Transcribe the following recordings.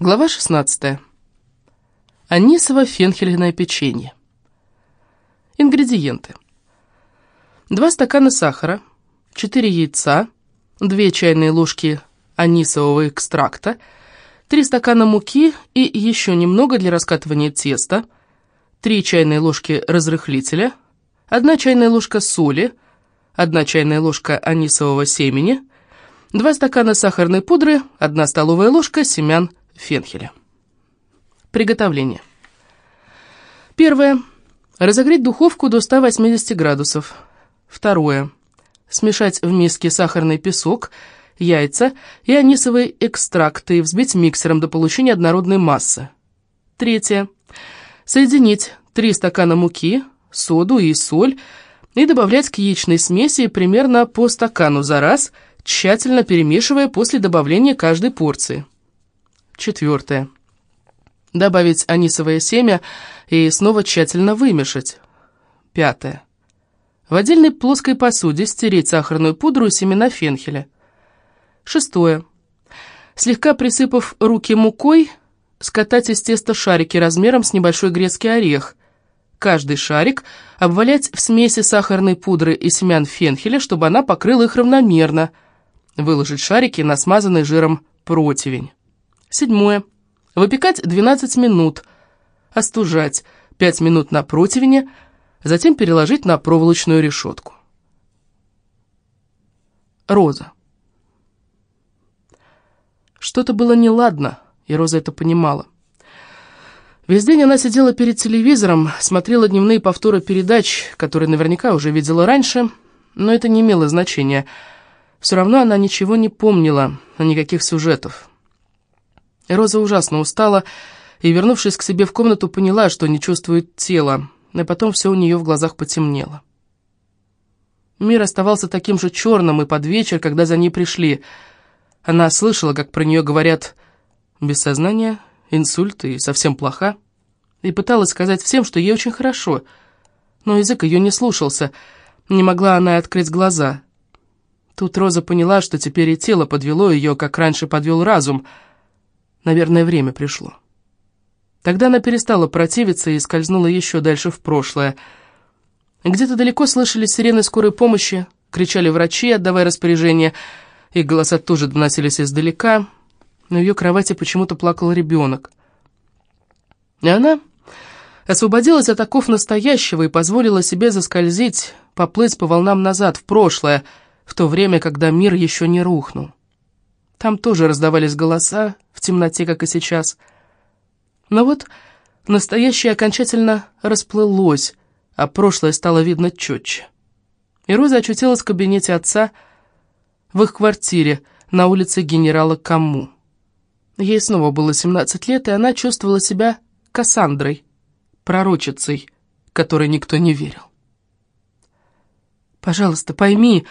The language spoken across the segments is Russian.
Глава 16. Анисово-фенхельное печенье. Ингредиенты. 2 стакана сахара, 4 яйца, 2 чайные ложки анисового экстракта, 3 стакана муки и еще немного для раскатывания теста, 3 чайные ложки разрыхлителя, 1 чайная ложка соли, 1 чайная ложка анисового семени, 2 стакана сахарной пудры, 1 столовая ложка семян фенхеля. Приготовление. Первое. Разогреть духовку до 180 градусов. Второе. Смешать в миске сахарный песок, яйца и анисовый экстракт и взбить миксером до получения однородной массы. Третье. Соединить 3 стакана муки, соду и соль и добавлять к яичной смеси примерно по стакану за раз, тщательно перемешивая после добавления каждой порции. Четвертое. Добавить анисовое семя и снова тщательно вымешать. Пятое. В отдельной плоской посуде стереть сахарную пудру и семена фенхеля. Шестое. Слегка присыпав руки мукой, скатать из теста шарики размером с небольшой грецкий орех. Каждый шарик обвалять в смеси сахарной пудры и семян фенхеля, чтобы она покрыла их равномерно. Выложить шарики на смазанный жиром противень. Седьмое. Выпекать 12 минут. Остужать 5 минут на противне, затем переложить на проволочную решетку. Роза. Что-то было неладно, и Роза это понимала. Весь день она сидела перед телевизором, смотрела дневные повторы передач, которые наверняка уже видела раньше, но это не имело значения. Все равно она ничего не помнила, никаких сюжетов. Роза ужасно устала и, вернувшись к себе в комнату, поняла, что не чувствует тела, и потом все у нее в глазах потемнело. Мир оставался таким же черным и под вечер, когда за ней пришли. Она слышала, как про нее говорят «без сознания», «инсульт» и «совсем плоха», и пыталась сказать всем, что ей очень хорошо, но язык ее не слушался, не могла она открыть глаза. Тут Роза поняла, что теперь и тело подвело ее, как раньше подвел разум — Наверное, время пришло. Тогда она перестала противиться и скользнула еще дальше в прошлое. Где-то далеко слышались сирены скорой помощи, кричали врачи, отдавая распоряжение, их голоса тоже доносились издалека, в ее кровати почему-то плакал ребенок. И она освободилась от оков настоящего и позволила себе заскользить, поплыть по волнам назад, в прошлое, в то время, когда мир еще не рухнул. Там тоже раздавались голоса, в темноте, как и сейчас. Но вот настоящее окончательно расплылось, а прошлое стало видно четче. И Роза очутилась в кабинете отца в их квартире на улице генерала Каму. Ей снова было 17 лет, и она чувствовала себя Кассандрой, пророчицей, которой никто не верил. «Пожалуйста, пойми»,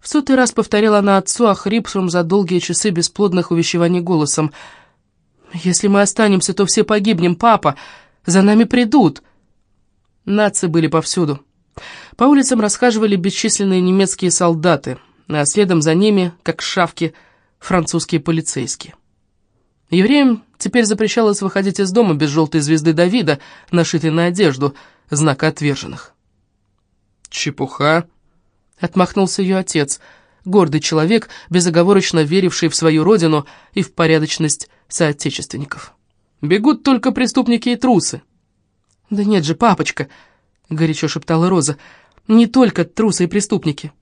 в сотый раз повторила она отцу, охрипшим за долгие часы бесплодных увещеваний голосом. «Если мы останемся, то все погибнем, папа! За нами придут!» Нации были повсюду. По улицам расхаживали бесчисленные немецкие солдаты, а следом за ними, как шавки, французские полицейские. Евреям теперь запрещалось выходить из дома без желтой звезды Давида, нашитой на одежду, знака отверженных. «Чепуха!» Отмахнулся ее отец, гордый человек, безоговорочно веривший в свою родину и в порядочность соотечественников. «Бегут только преступники и трусы». «Да нет же, папочка», — горячо шептала Роза, — «не только трусы и преступники.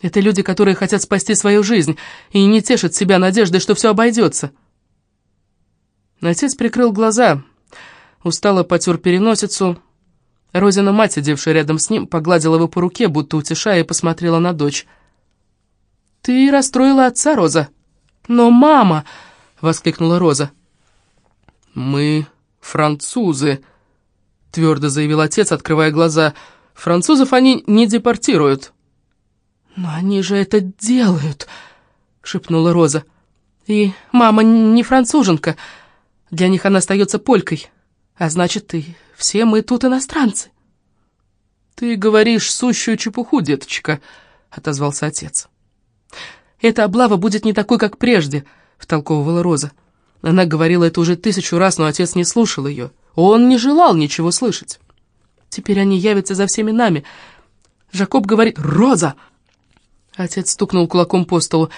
Это люди, которые хотят спасти свою жизнь и не тешат себя надеждой, что все обойдется». Отец прикрыл глаза, устало потер переносицу, Розина мать, сидевшая рядом с ним, погладила его по руке, будто утешая, и посмотрела на дочь. «Ты расстроила отца, Роза?» «Но мама!» — воскликнула Роза. «Мы французы», — твердо заявил отец, открывая глаза. «Французов они не депортируют». «Но они же это делают», — шепнула Роза. «И мама не француженка. Для них она остается полькой. А значит, и все мы тут иностранцы. «Ты говоришь сущую чепуху, деточка», — отозвался отец. «Эта облава будет не такой, как прежде», — втолковывала Роза. Она говорила это уже тысячу раз, но отец не слушал ее. Он не желал ничего слышать. Теперь они явятся за всеми нами. Жакоб говорит «Роза!» Отец стукнул кулаком по столу.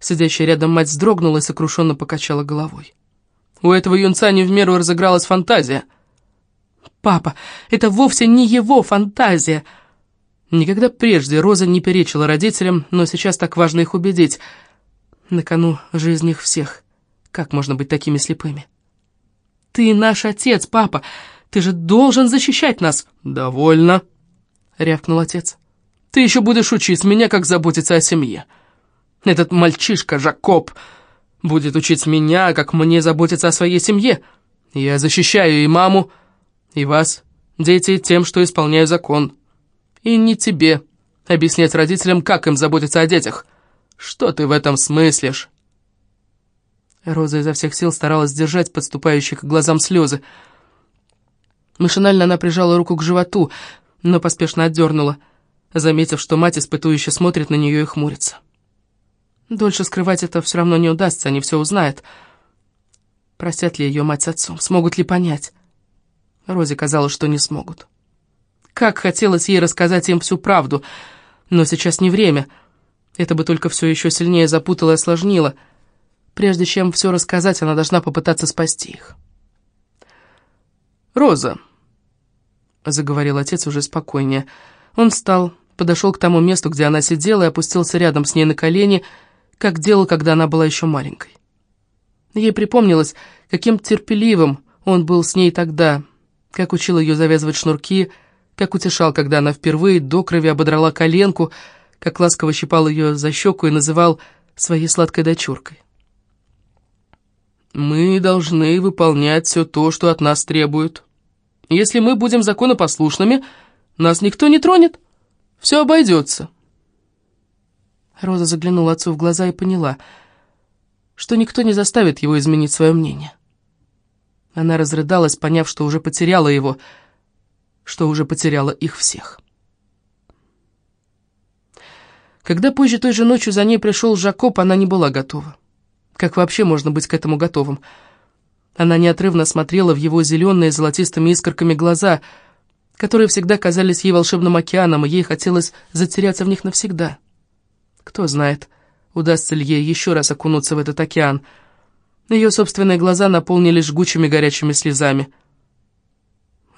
Сидящая рядом мать вздрогнула и сокрушенно покачала головой. У этого юнца не в меру разыгралась фантазия. «Папа, это вовсе не его фантазия!» Никогда прежде Роза не перечила родителям, но сейчас так важно их убедить. На кону жизнь их всех. Как можно быть такими слепыми? «Ты наш отец, папа! Ты же должен защищать нас!» «Довольно!» — рявкнул отец. «Ты еще будешь учить меня, как заботиться о семье. Этот мальчишка, Жакоб, будет учить меня, как мне заботиться о своей семье. Я защищаю и маму, и вас, дети, тем, что исполняю закон. И не тебе объяснять родителям, как им заботиться о детях. Что ты в этом смыслишь?» Роза изо всех сил старалась сдержать подступающие к глазам слезы. Машинально она прижала руку к животу, но поспешно отдернула, заметив, что мать испытующе смотрит на нее и хмурится. Дольше скрывать это все равно не удастся, они все узнают. Простят ли ее мать с отцом, смогут ли понять? Розе казалось, что не смогут. Как хотелось ей рассказать им всю правду, но сейчас не время. Это бы только все еще сильнее запутало и осложнило — Прежде чем все рассказать, она должна попытаться спасти их. «Роза», — заговорил отец уже спокойнее. Он встал, подошел к тому месту, где она сидела, и опустился рядом с ней на колени, как делал, когда она была еще маленькой. Ей припомнилось, каким терпеливым он был с ней тогда, как учил ее завязывать шнурки, как утешал, когда она впервые до крови ободрала коленку, как ласково щипал ее за щеку и называл своей сладкой дочуркой. Мы должны выполнять все то, что от нас требуют. Если мы будем законопослушными, нас никто не тронет. Все обойдется. Роза заглянула отцу в глаза и поняла, что никто не заставит его изменить свое мнение. Она разрыдалась, поняв, что уже потеряла его, что уже потеряла их всех. Когда позже той же ночью за ней пришел Жакоб, она не была готова. Как вообще можно быть к этому готовым? Она неотрывно смотрела в его зеленые золотистыми искорками глаза, которые всегда казались ей волшебным океаном, и ей хотелось затеряться в них навсегда. Кто знает, удастся ли ей еще раз окунуться в этот океан. Ее собственные глаза наполнились жгучими горячими слезами.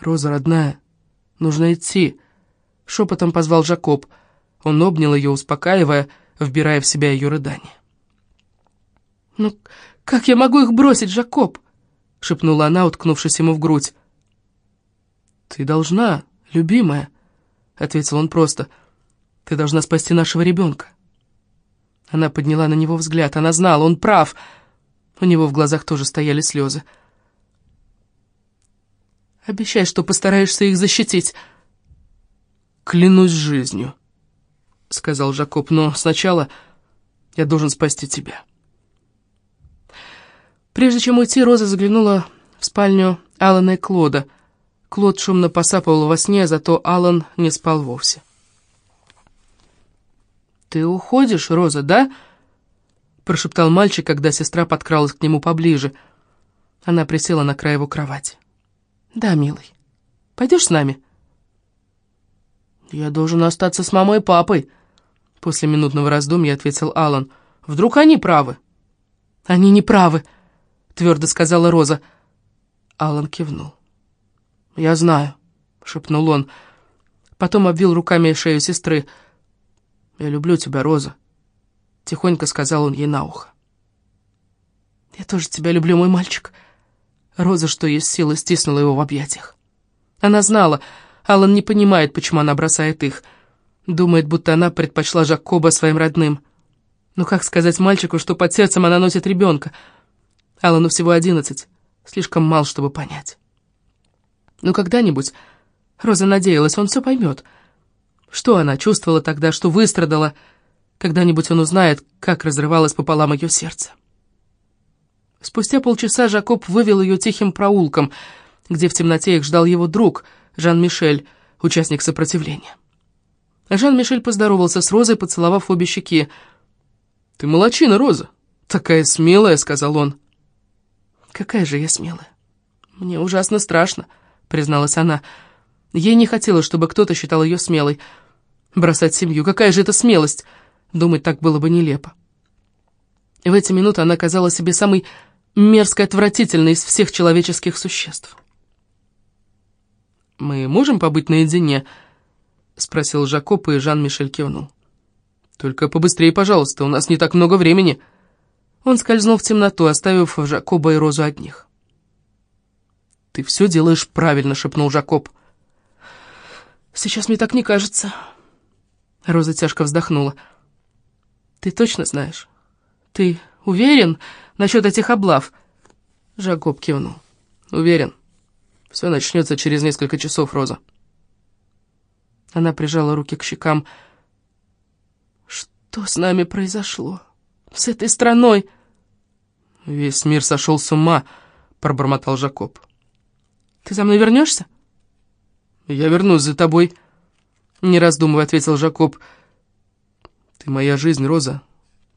«Роза, родная, нужно идти», — шепотом позвал Жакоб. Он обнял ее, успокаивая, вбирая в себя ее рыдание. «Ну, как я могу их бросить, Жакоб?» — шепнула она, уткнувшись ему в грудь. «Ты должна, любимая», — ответил он просто. «Ты должна спасти нашего ребенка». Она подняла на него взгляд. Она знала, он прав. У него в глазах тоже стояли слезы. «Обещай, что постараешься их защитить». «Клянусь жизнью», — сказал Жакоб, «но сначала я должен спасти тебя». Прежде чем уйти, Роза заглянула в спальню Алана и Клода. Клод шумно посапывал во сне, зато Алан не спал вовсе. «Ты уходишь, Роза, да?» прошептал мальчик, когда сестра подкралась к нему поближе. Она присела на край его кровати. «Да, милый. Пойдешь с нами?» «Я должен остаться с мамой и папой», — после минутного раздумья ответил Алан. «Вдруг они правы?» «Они не правы», — твердо сказала Роза. Алан кивнул. «Я знаю», — шепнул он. Потом обвил руками шею сестры. «Я люблю тебя, Роза», — тихонько сказал он ей на ухо. «Я тоже тебя люблю, мой мальчик». Роза, что есть силы, стиснула его в объятиях. Она знала, Алан не понимает, почему она бросает их. Думает, будто она предпочла Жакоба своим родным. Но как сказать мальчику, что под сердцем она носит ребенка — Алану всего одиннадцать, слишком мал, чтобы понять. Но когда-нибудь, Роза надеялась, он все поймет. Что она чувствовала тогда, что выстрадала, когда-нибудь он узнает, как разрывалось пополам ее сердце. Спустя полчаса Жакоб вывел ее тихим проулком, где в темноте их ждал его друг, Жан-Мишель, участник сопротивления. Жан-Мишель поздоровался с Розой, поцеловав обе щеки. «Ты молочина, Роза, такая смелая», — сказал он. Какая же я смелая. Мне ужасно страшно, призналась она. Ей не хотелось, чтобы кто-то считал ее смелой. Бросать семью, какая же это смелость? Думать так было бы нелепо. В эти минуты она казалась себе самой мерзко отвратительной из всех человеческих существ. «Мы можем побыть наедине?» — спросил Жакоп, и Жан-Мишель кивнул. «Только побыстрее, пожалуйста, у нас не так много времени». Он скользнул в темноту, оставив Жакоба и Розу одних. «Ты все делаешь правильно», — шепнул Жакоб. «Сейчас мне так не кажется». Роза тяжко вздохнула. «Ты точно знаешь? Ты уверен насчет этих облав?» Жакоб кивнул. «Уверен. Все начнется через несколько часов, Роза». Она прижала руки к щекам. «Что с нами произошло? С этой страной?» «Весь мир сошел с ума», — пробормотал Жакоб. «Ты за мной вернешься?» «Я вернусь за тобой», — не раздумывая ответил Жакоб. «Ты моя жизнь, Роза.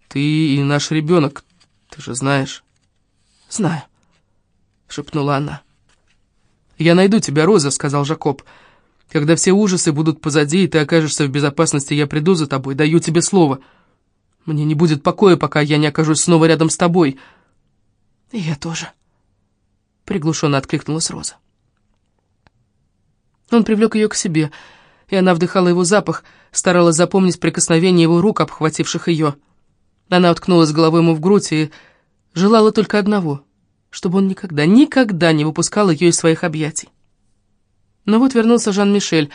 Ты и наш ребенок, ты же знаешь». «Знаю», — шепнула она. «Я найду тебя, Роза», — сказал Жакоб. «Когда все ужасы будут позади, и ты окажешься в безопасности, я приду за тобой, даю тебе слово. Мне не будет покоя, пока я не окажусь снова рядом с тобой». «И я тоже», — приглушенно откликнулась Роза. Он привлек ее к себе, и она вдыхала его запах, старалась запомнить прикосновение его рук, обхвативших ее. Она уткнулась головой ему в грудь и желала только одного, чтобы он никогда, никогда не выпускал ее из своих объятий. Но вот вернулся Жан-Мишель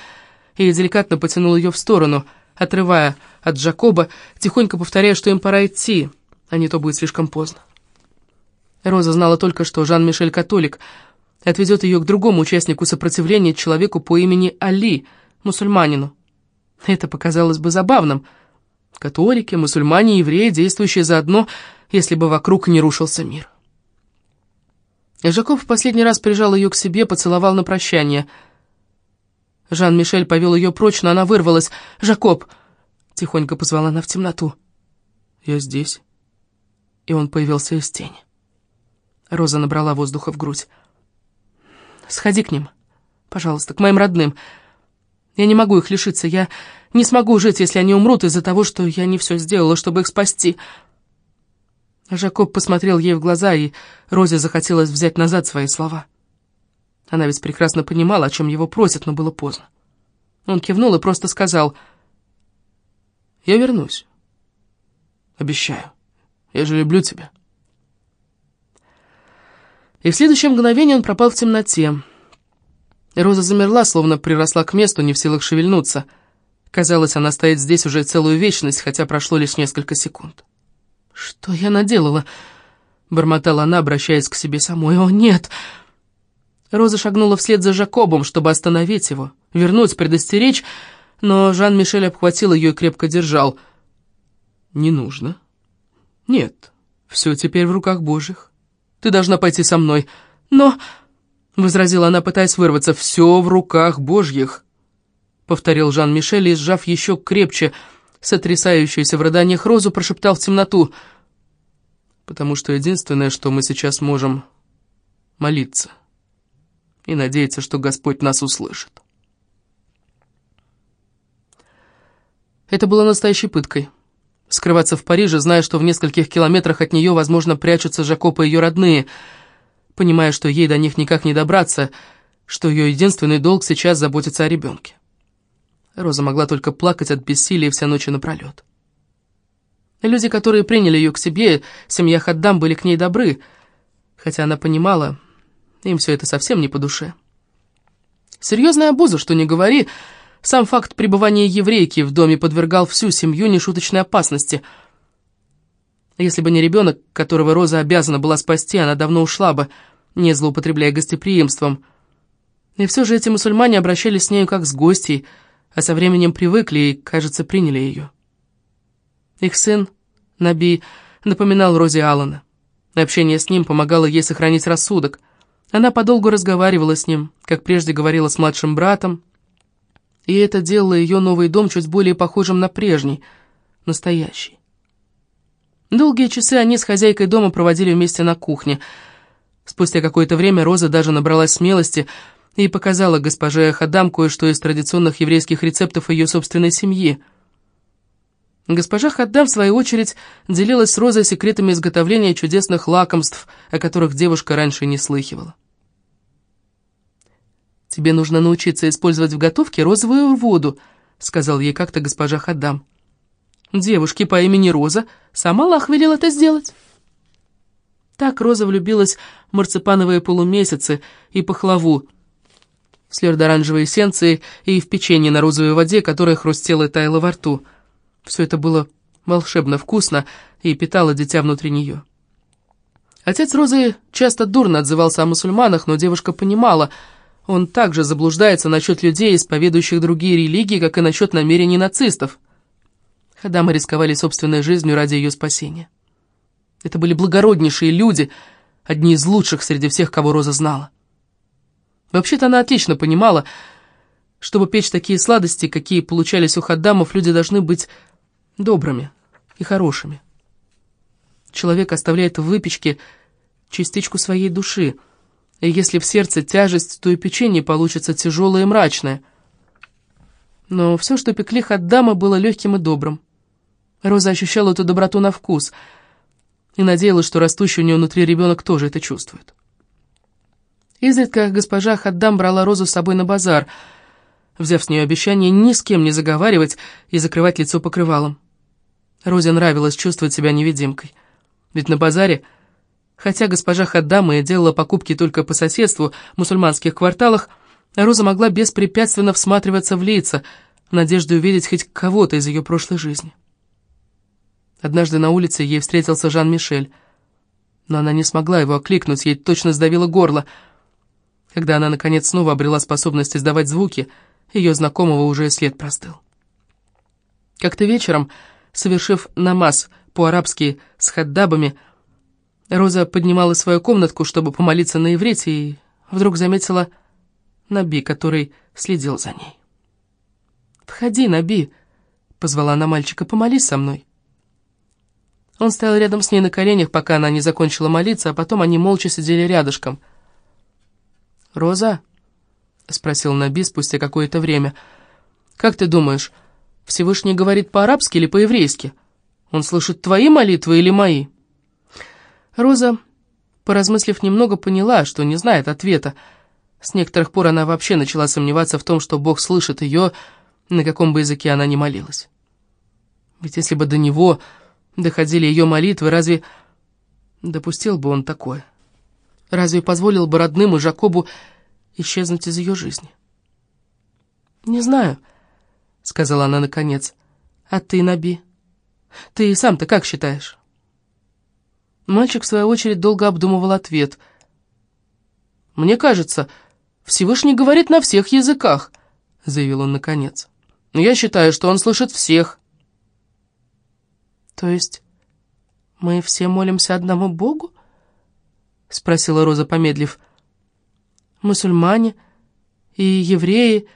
и деликатно потянул ее в сторону, отрывая от Джакоба, тихонько повторяя, что им пора идти, а не то будет слишком поздно. Роза знала только, что Жан-Мишель католик — отведет ее к другому участнику сопротивления, человеку по имени Али, мусульманину. Это показалось бы забавным. Католики, мусульмане, евреи, действующие заодно, если бы вокруг не рушился мир. Жаков в последний раз прижал ее к себе, поцеловал на прощание. Жан-Мишель повел ее прочь, но она вырвалась. «Жакоб!» — тихонько позвала она в темноту. «Я здесь». И он появился из тени. Роза набрала воздуха в грудь. Сходи к ним, пожалуйста, к моим родным. Я не могу их лишиться, я не смогу жить, если они умрут из-за того, что я не все сделала, чтобы их спасти». Жакоб посмотрел ей в глаза, и Розе захотелось взять назад свои слова. Она ведь прекрасно понимала, о чем его просят, но было поздно. Он кивнул и просто сказал, «Я вернусь. Обещаю. Я же люблю тебя». И в следующее мгновение он пропал в темноте. Роза замерла, словно приросла к месту, не в силах шевельнуться. Казалось, она стоит здесь уже целую вечность, хотя прошло лишь несколько секунд. «Что я наделала?» — бормотала она, обращаясь к себе самой. «О, нет!» Роза шагнула вслед за Жакобом, чтобы остановить его, вернуть, предостеречь, но Жан-Мишель обхватил ее и крепко держал. «Не нужно. Нет, все теперь в руках Божьих. Ты должна пойти со мной. Но...» — возразила она, пытаясь вырваться. «Все в руках божьих», — повторил Жан-Мишель и, сжав еще крепче сотрясающуюся в рыданиях розу, прошептал в темноту. «Потому что единственное, что мы сейчас можем, — молиться и надеяться, что Господь нас услышит». Это было настоящей пыткой. Скрываться в Париже, зная, что в нескольких километрах от нее, возможно, прячутся Жакоп и ее родные, понимая, что ей до них никак не добраться, что ее единственный долг сейчас заботиться о ребенке. Роза могла только плакать от бессилия вся ночь напролет. Люди, которые приняли ее к себе, семья Хаддам, были к ней добры, хотя она понимала, им все это совсем не по душе. Серьезная обуза, что не говори, — сам факт пребывания еврейки в доме подвергал всю семью нешуточной опасности. Если бы не ребенок, которого Роза обязана была спасти, она давно ушла бы, не злоупотребляя гостеприимством. И все же эти мусульмане обращались с нею как с гостьей, а со временем привыкли и, кажется, приняли ее. Их сын, Наби, напоминал Розе Аллана. Общение с ним помогало ей сохранить рассудок. Она подолгу разговаривала с ним, как прежде говорила с младшим братом, и это делало ее новый дом чуть более похожим на прежний, настоящий. Долгие часы они с хозяйкой дома проводили вместе на кухне. Спустя какое-то время Роза даже набралась смелости и показала госпоже Хадам кое-что из традиционных еврейских рецептов ее собственной семьи. Госпожа Хаддам, в свою очередь, делилась с Розой секретами изготовления чудесных лакомств, о которых девушка раньше не слыхивала. «Тебе нужно научиться использовать в готовке розовую воду», — сказал ей как-то госпожа Хаддам. Девушке по имени Роза сам Аллах велел это сделать. Так Роза влюбилась в марципановые полумесяцы и пахлаву, в слёрд-оранжевые эссенции и в печенье на розовой воде, которая хрустела и таяла во рту. Все это было волшебно вкусно и питало дитя внутри нее. Отец Розы часто дурно отзывался о мусульманах, но девушка понимала, он также заблуждается насчет людей, исповедующих другие религии, как и насчет намерений нацистов. Хадамы рисковали собственной жизнью ради ее спасения. Это были благороднейшие люди, одни из лучших среди всех, кого Роза знала. Вообще-то она отлично понимала, чтобы печь такие сладости, какие получались у хаддамов, люди должны быть добрыми и хорошими. Человек оставляет в выпечке частичку своей души, и если в сердце тяжесть, то и печенье получится тяжелое и мрачное. Но все, что пекли хаддамы, было легким и добрым. Роза ощущала эту доброту на вкус и надеялась, что растущий у нее внутри ребенок тоже это чувствует. Изредка госпожа Хаддам брала Розу с собой на базар, взяв с нее обещание ни с кем не заговаривать и закрывать лицо покрывалом. Розе нравилось чувствовать себя невидимкой. Ведь на базаре, хотя госпожа Хаддам и делала покупки только по соседству в мусульманских кварталах, Роза могла беспрепятственно всматриваться в лица, в увидеть хоть кого-то из ее прошлой жизни. Однажды на улице ей встретился Жан-Мишель, но она не смогла его окликнуть, ей точно сдавило горло. Когда она, наконец, снова обрела способность издавать звуки, ее знакомого уже след простыл. Как-то вечером, совершив намаз по-арабски с хаддабами, Роза поднимала свою комнатку, чтобы помолиться на иврите, и вдруг заметила Наби, который следил за ней. «Входи, Наби», — позвала она мальчика, — «помолись со мной». Он стоял рядом с ней на коленях, пока она не закончила молиться, а потом они молча сидели рядышком. «Роза?» — спросил Наби спустя какое-то время. «Как ты думаешь, Всевышний говорит по-арабски или по-еврейски? Он слышит твои молитвы или мои?» Роза, поразмыслив немного, поняла, что не знает ответа. С некоторых пор она вообще начала сомневаться в том, что Бог слышит ее, на каком бы языке она ни молилась. Ведь если бы до него доходили ее молитвы, разве допустил бы он такое? Разве позволил бы родным и Жакобу исчезнуть из ее жизни? «Не знаю», — сказала она наконец. «А ты, Наби? Ты сам-то как считаешь?» Мальчик, в свою очередь, долго обдумывал ответ. «Мне кажется, Всевышний говорит на всех языках», — заявил он наконец. «Но я считаю, что он слышит всех». «То есть мы все молимся одному Богу?» — спросила Роза, помедлив. «Мусульмане и евреи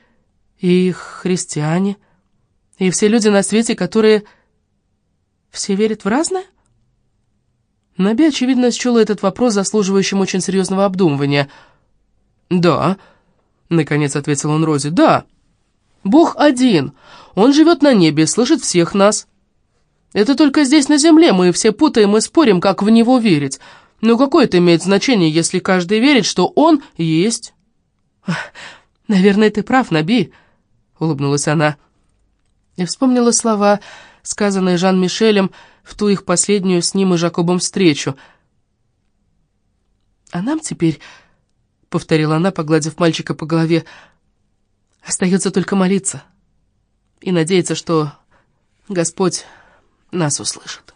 и христиане и все люди на свете, которые все верят в разное?» Наби, очевидно, счел этот вопрос заслуживающим очень серьезного обдумывания. «Да», — наконец ответил он Розе, — «да. Бог один. Он живет на небе, слышит всех нас. Это только здесь, на земле, мы все путаем и спорим, как в него верить. Но какое это имеет значение, если каждый верит, что он есть?» «Наверное, ты прав, Наби», — улыбнулась она. И вспомнила слова, сказанные Жан-Мишелем в ту их последнюю с ним и Жакобом встречу. «А нам теперь...» — повторила она, погладив мальчика по голове. «Остается только молиться и надеяться, что Господь нас услышит.